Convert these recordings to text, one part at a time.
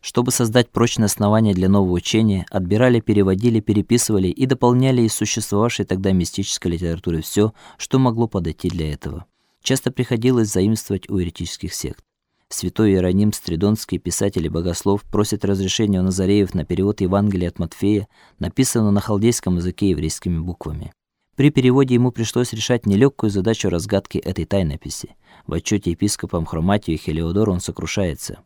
Чтобы создать прочное основание для нового учения, отбирали, переводили, переписывали и дополняли из существовавшей тогда мистической литературы все, что могло подойти для этого. Часто приходилось заимствовать у еретических сект. Святой Иероним Стридонский, писатель и богослов, просит разрешения у Назареев на перевод Евангелия от Матфея, написанного на халдейском языке еврейскими буквами. При переводе ему пришлось решать нелегкую задачу разгадки этой тайнописи. В отчете епископам Хроматию и Хелиодору он сокрушается: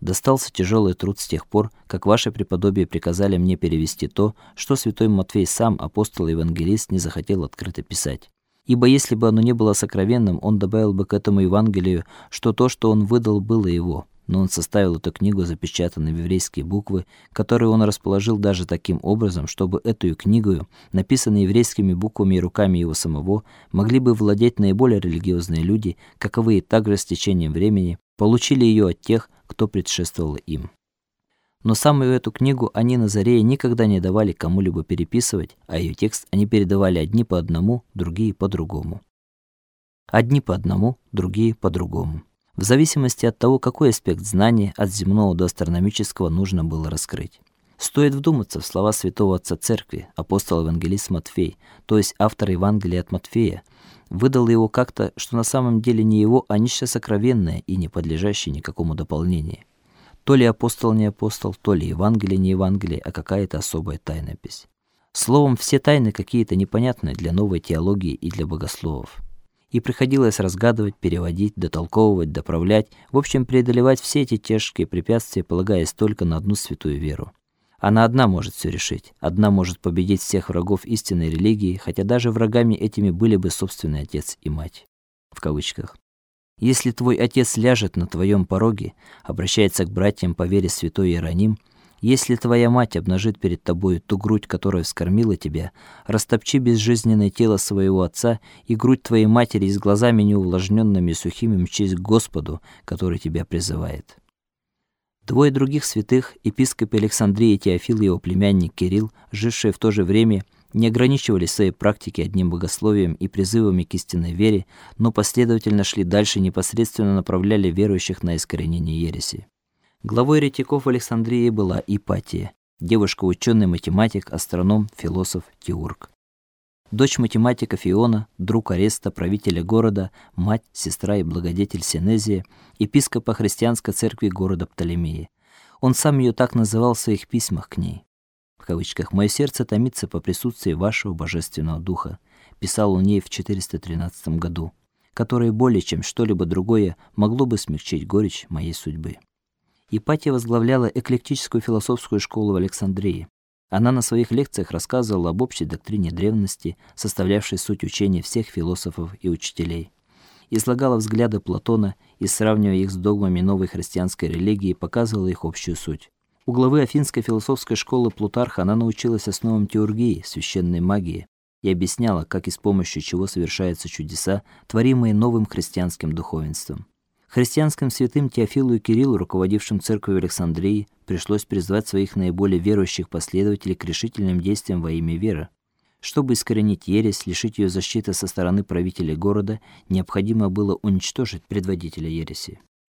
Достался тяжелый труд с тех пор, как ваше преподобие приказали мне перевести то, что святой Матфей сам, апостол и евангелист, не захотел открыто писать. Ибо если бы оно не было сокровенным, он добавил бы к этому Евангелию, что то, что он выдал, было его. Но он составил эту книгу, запечатанной в еврейские буквы, которые он расположил даже таким образом, чтобы эту книгу, написанную еврейскими буквами и руками его самого, могли бы владеть наиболее религиозные люди, каковы и также с течением времени получили ее от тех, кто предшествовал им но самую эту книгу они на заре никогда не давали кому-либо переписывать, а ее текст они передавали одни по одному, другие по другому. Одни по одному, другие по другому. В зависимости от того, какой аспект знания от земного до астрономического нужно было раскрыть. Стоит вдуматься в слова святого отца церкви, апостола-евангелист Матфей, то есть автор Евангелия от Матфея, выдал его как-то, что на самом деле не его, а нечто сокровенное и не подлежащее никакому дополнению. То ли апостол не апостол, то ли Евангелие не Евангелие, а какая-то особая тайнопись. Словом, все тайны какие-то непонятные для новой теологии и для богословов. И приходилось разгадывать, переводить, дотолковывать, доправлять, в общем, преодолевать все эти тяжкие препятствия, полагаясь только на одну святую веру. Она одна может все решить, одна может победить всех врагов истинной религии, хотя даже врагами этими были бы собственный отец и мать. В кавычках. Если твой отец ляжет на твоем пороге, обращается к братьям по вере святой Иероним, если твоя мать обнажит перед тобой ту грудь, которая вскормила тебя, растопчи безжизненное тело своего отца и грудь твоей матери с глазами неувлажненными и сухими мчись к Господу, который тебя призывает. Двое других святых, епископ Александрии Теофил и его племянник Кирилл, жившие в то же время, не ограничивались своей практикой одним богословием и призывами к истинной вере, но последовательно шли дальше и непосредственно направляли верующих на искоренение ереси. Главой еретиков Александрии была Ипатия, девушка-ученый математик, астроном, философ, теург. Дочь математика Фиона, друг Ареста, правителя города, мать, сестра и благодетель Синезия, епископа христианской церкви города Птолемеи. Он сам ее так называл в своих письмах к ней кавычках, «Мое сердце томится по присутствии вашего божественного духа», писал он ей в 413 году, которое более чем что-либо другое могло бы смягчить горечь моей судьбы. Ипатия возглавляла эклектическую философскую школу в Александрии. Она на своих лекциях рассказывала об общей доктрине древности, составлявшей суть учения всех философов и учителей. Излагала взгляды Платона и, сравнивая их с догмами новой христианской религии, показывала их общую суть. У главы Афинской философской школы Плутарха она научилась основам теургии, священной магии, и объясняла, как и с помощью чего совершаются чудеса, творимые новым христианским духовенством. Христианским святым Теофилу и Кириллу, руководившим церковью Александрии, пришлось призвать своих наиболее верующих последователей к решительным действиям во имя веры. Чтобы искоренить ересь, лишить ее защиты со стороны правителей города, необходимо было уничтожить предводителя ереси.